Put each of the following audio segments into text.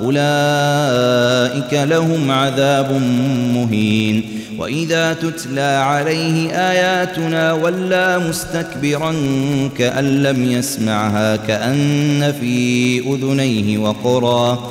أولئك لهم عذاب مهين. وإذا تتلى عليه آياتنا ولى مستكبرا كأن لم يسمعها كأن في أذنيه وقرا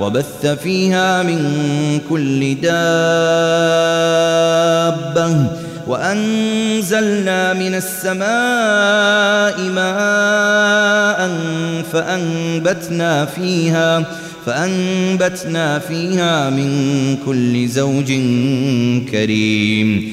وبث فيها من كل دابة وأنزلنا من السماء ماء فأنبتنا فيها فأنبتنا فيها من كل زوج كريم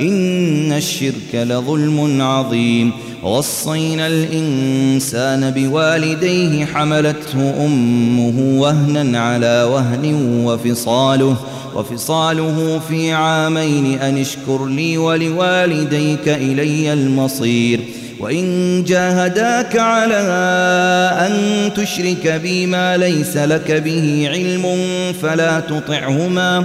إن الشرك لظلم عظيم. وصينا الإنسان بوالديه حملته أمه وهنا على وهن وفصاله. وفصاله في عامين أن اشكر لي ولوالديك إلي المصير. وإن جاهداك على أن تشرك بي ما ليس لك به علم فلا تطعهما.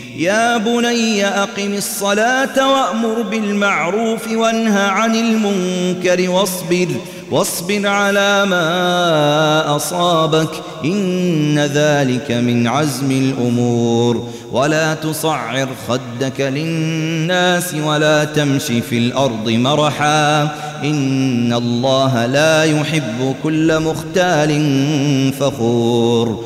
يا بني أقم الصلاة وأمر بالمعروف وانهى عن المنكر واصبر واصبر على ما أصابك إن ذلك من عزم الأمور. ولا تصعر خدك للناس ولا تمشي في الأرض مرحا. إن الله لا يحب كل مختال فخور.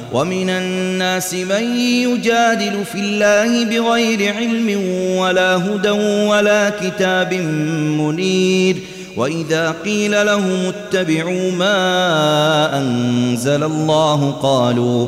ومن الناس من يجادل في الله بغير علم ولا هدى ولا كتاب منير وإذا قيل لهم اتبعوا ما أنزل الله قالوا